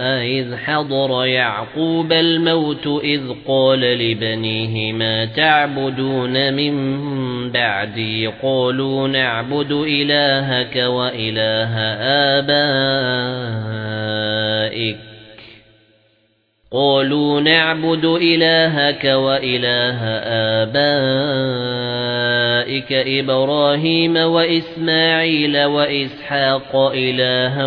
إِذْ حَضَرَ يَعْقُوبَ الْمَوْتُ إِذْ قَالَ لِبَنِيهِ مَا تَعْبُدُونَ مِن بَعْدِي؟ قَالُوا نَعْبُدُ إِلَٰهَكَ وَإِلَٰهَ آبَائِكَ. قَالُوا نَعْبُدُ إِلَٰهَكَ وَإِلَٰهَ آبَائِكَ إِبْرَاهِيمَ وَإِسْمَاعِيلَ وَإِسْحَاقَ إِلَٰهًا